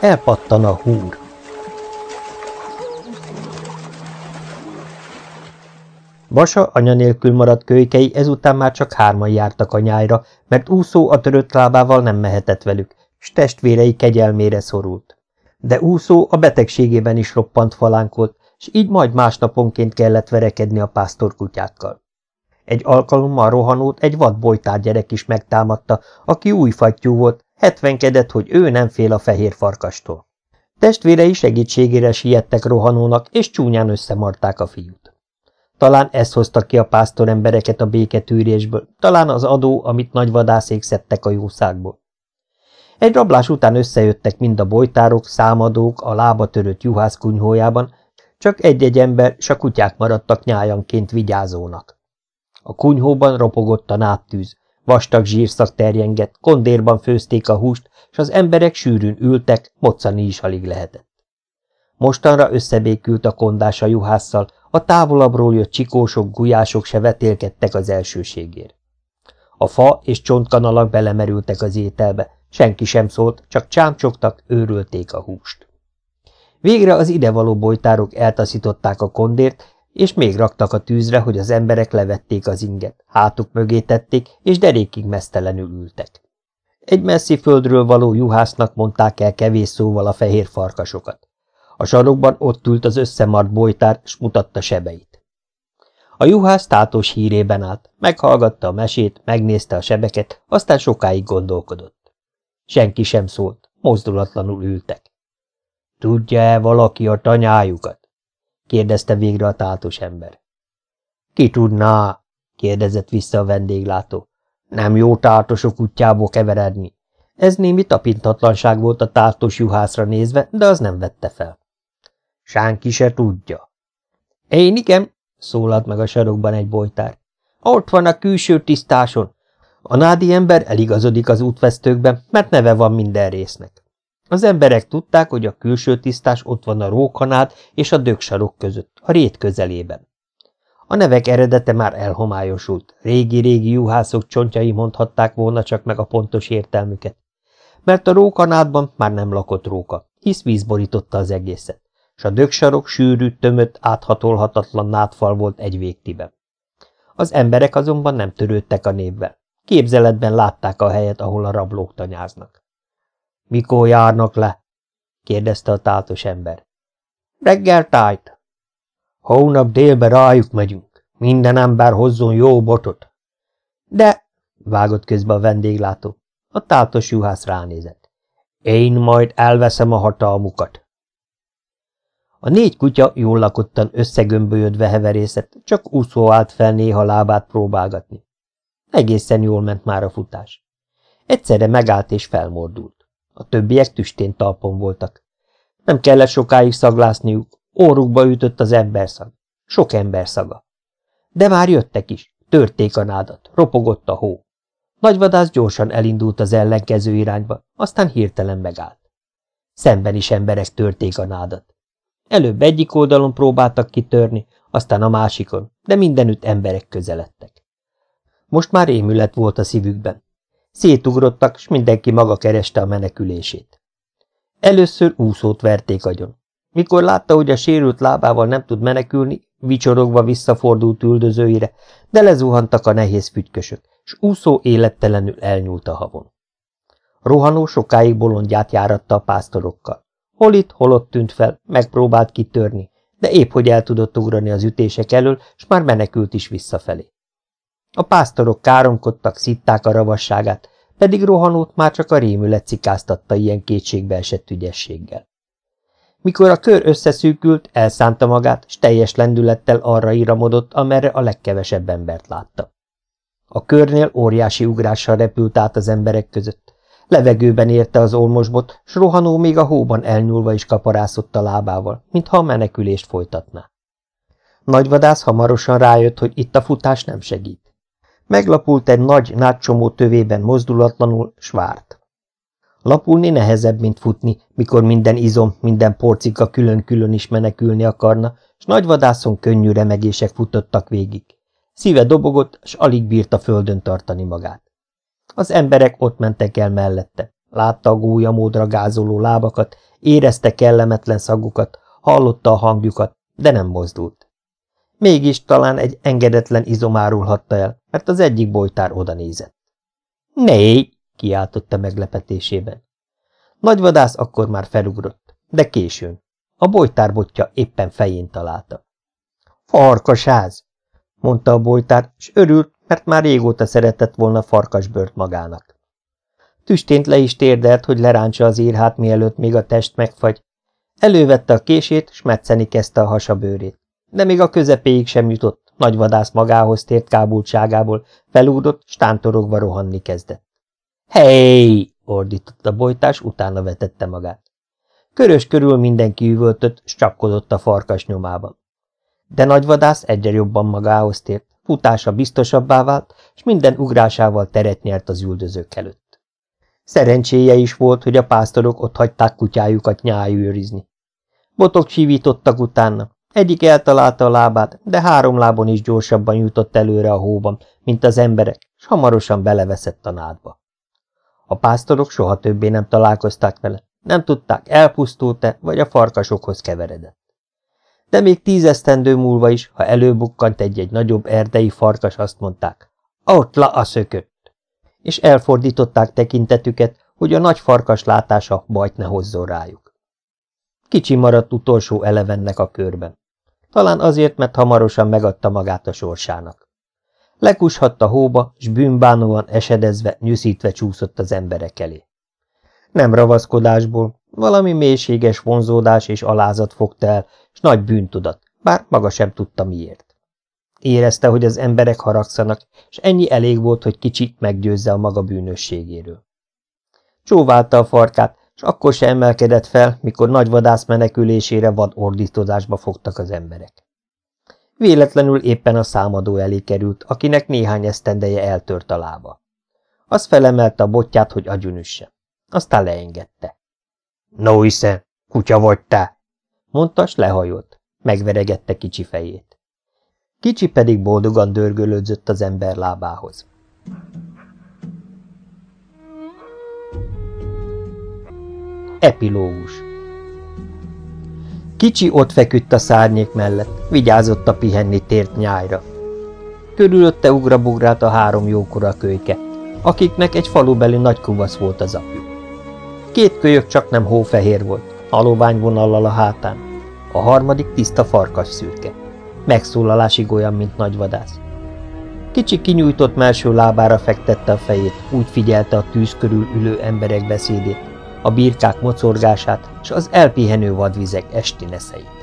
Elpattan a húr. Basa anya nélkül maradt kölykei ezután már csak hárman jártak a mert úszó a törött lábával nem mehetett velük, s testvérei kegyelmére szorult. De úszó a betegségében is roppant falánkolt, s így majd másnaponként kellett verekedni a pásztorkutyákkal. Egy alkalommal rohanót egy vadbolytár gyerek is megtámadta, aki új fattyú volt, hetvenkedett, hogy ő nem fél a fehér farkastól. Testvérei segítségére siettek rohanónak, és csúnyán összemarták a fiút. Talán ez hozta ki a pásztor embereket a béketűrésből, talán az adó, amit nagy vadászék szedtek a jószágból. Egy rablás után összejöttek mind a bolytárok, számadók a lába törött juhász kunyhójában, csak egy-egy ember s a kutyák maradtak nyájanként vigyázónak. A kunyhóban ropogott a náptűz, vastag zsírszak terjengett, kondérban főzték a húst, s az emberek sűrűn ültek, moccani is alig lehetett. Mostanra összebékült a kondás a juhásszal, a távolabbról jött csikósok, gulyások se vetélkedtek az elsőségért. A fa és csontkanalak belemerültek az ételbe, senki sem szólt, csak csámcsogtak, őrölték a húst. Végre az idevaló bolytárok eltaszították a kondért, és még raktak a tűzre, hogy az emberek levették az inget, hátuk mögé tették, és derékig mesztelenül ültek. Egy messzi földről való juhásznak mondták el kevés szóval a fehér farkasokat. A sarokban ott ült az összemart bolytár, s mutatta sebeit. A juhász tátos hírében állt, meghallgatta a mesét, megnézte a sebeket, aztán sokáig gondolkodott. Senki sem szólt, mozdulatlanul ültek. Tudja-e valaki a tanyájukat? kérdezte végre a tátos ember. Ki tudná? kérdezett vissza a vendéglátó. Nem jó tártosok útjából keveredni. Ez némi tapintatlanság volt a tártos juhászra nézve, de az nem vette fel. Sánki se tudja. Én igen, szólalt meg a sarokban egy bolytár. Ott van a külső tisztáson. A nádi ember eligazodik az útvesztőkben, mert neve van minden résznek. Az emberek tudták, hogy a külső tisztás ott van a rókanád és a dögsarok között, a rét közelében. A nevek eredete már elhomályosult, régi-régi juhászok csontjai mondhatták volna csak meg a pontos értelmüket. Mert a rókanádban már nem lakott róka, hisz víz borította az egészet s a dögsarok sűrű, tömött, áthatolhatatlan nádfal volt egy végtiben. Az emberek azonban nem törődtek a névvel. Képzeletben látták a helyet, ahol a rablók tanyáznak. – Mikor járnak le? – kérdezte a tátos ember. – Reggel tájt. – Hónap délbe rájuk megyünk. Minden ember hozzon jó botot. – De – vágott közbe a vendéglátó. A tátos juhász ránézett. – Én majd elveszem a hatalmukat. A négy kutya jól lakottan összegömbölyödve heverészett, csak úszó állt fel néha lábát próbálgatni. Egészen jól ment már a futás. Egyszerre megállt és felmordult. A többiek tüstén talpon voltak. Nem kellett sokáig szaglászniuk, órukba ütött az emberszag. Sok ember szaga. De már jöttek is, törték a nádat, ropogott a hó. Nagyvadász gyorsan elindult az ellenkező irányba, aztán hirtelen megállt. Szemben is emberek törték a nádat. Előbb egyik oldalon próbáltak kitörni, aztán a másikon, de mindenütt emberek közeledtek. Most már rémület volt a szívükben. Szétugrottak, s mindenki maga kereste a menekülését. Először úszót verték agyon. Mikor látta, hogy a sérült lábával nem tud menekülni, vicsorogva visszafordult üldözőire, de lezuhantak a nehéz fügykösök, s úszó élettelenül elnyúlt a havon. Rohanó sokáig bolondját járatta a pásztorokkal. Hol itt, hol ott tűnt fel, megpróbált kitörni, de épp hogy el tudott ugrani az ütések elől, s már menekült is visszafelé. A pásztorok káromkodtak, szitták a ravasságát, pedig rohanót már csak a rémület cikáztatta ilyen kétségbe esett ügyességgel. Mikor a kör összeszűkült, elszánta magát, s teljes lendülettel arra iramodott, amerre a legkevesebb embert látta. A körnél óriási ugrással repült át az emberek között. Levegőben érte az olmosbot, s rohanó még a hóban elnyúlva is kaparászott a lábával, mintha a menekülést folytatná. Nagyvadász hamarosan rájött, hogy itt a futás nem segít. Meglapult egy nagy, nátcsomó tövében mozdulatlanul, s várt. Lapulni nehezebb, mint futni, mikor minden izom, minden porcika külön-külön is menekülni akarna, s nagyvadászon könnyű remegések futottak végig. Szíve dobogott, s alig bírta földön tartani magát. Az emberek ott mentek el mellette. Látta a gólyamódra gázoló lábakat, érezte kellemetlen szagukat, hallotta a hangjukat, de nem mozdult. Mégis talán egy engedetlen izom árulhatta el, mert az egyik bolytár oda nézett. Né! kiáltotta meglepetésében. Nagyvadász akkor már felugrott, de későn. A bolytár botja éppen fején találta. Farkasáz! mondta a bolytár, és örült, mert már régóta szeretett volna farkasbört magának. Tüstént le is térdelt, hogy leráncsa az írhát, mielőtt még a test megfagy. Elővette a kését, s metszeni kezdte a hasabőrét. De még a közepéig sem jutott, nagy vadász magához tért kábultságából, felúdott, stántorogva rohanni kezdett. Hey! ordított a bolytás, utána vetette magát. Körös körül mindenki üvöltött, s csapkodott a farkas nyomában. De nagyvadász egyre jobban magához tért, futása biztosabbá vált, és minden ugrásával teret nyert az üldözők előtt. Szerencséje is volt, hogy a pásztorok ott hagyták kutyájukat nyájőrizni. Botok sívítottak utána, egyik eltalálta a lábát, de három lábon is gyorsabban jutott előre a hóban, mint az emberek, s hamarosan beleveszett a nádba. A pásztorok soha többé nem találkozták vele, nem tudták, elpusztult-e, vagy a farkasokhoz keveredett. De még tízesztendő múlva is, ha előbukkant egy-egy nagyobb erdei farkas, azt mondták, ott la a szökött, és elfordították tekintetüket, hogy a nagy farkas látása bajt ne hozzon rájuk. Kicsi maradt utolsó elevennek a körben. Talán azért, mert hamarosan megadta magát a sorsának. Lekushatta hóba, s bűnbánóan esedezve, nyűszítve csúszott az emberek elé. Nem ravaszkodásból, valami mélységes vonzódás és alázat fogta el, s nagy bűntudat, bár maga sem tudta miért. Érezte, hogy az emberek haragszanak, és ennyi elég volt, hogy kicsit meggyőzze a maga bűnösségéről. Csóválta a farkát, és akkor se emelkedett fel, mikor nagy vadász menekülésére vad ordítozásba fogtak az emberek. Véletlenül éppen a számadó elé került, akinek néhány esztendeje eltört a lába. Az felemelte a botját, hogy agyunüsse. Aztán leengedte. No hiszen, kutya vagy te! mondta, s lehajolt. Megveregette kicsi fejét. Kicsi pedig boldogan dörgölődzött az ember lábához. Epilógus Kicsi ott feküdt a szárnyék mellett, vigyázott a pihenni tért nyájra. Körülötte ugrabugrált a három jókora kölyke, akiknek egy falubeli nagy kuvasz volt az apjuk. Két kölyök csak nem hófehér volt, halovány vonallal a hátán, a harmadik tiszta farkas szürke. Megszólalásig olyan, mint nagyvadász. Kicsi kinyújtott melső lábára fektette a fejét, úgy figyelte a tűz körül ülő emberek beszédét, a birkák mocorgását és az elpihenő vadvizek esti neszeit.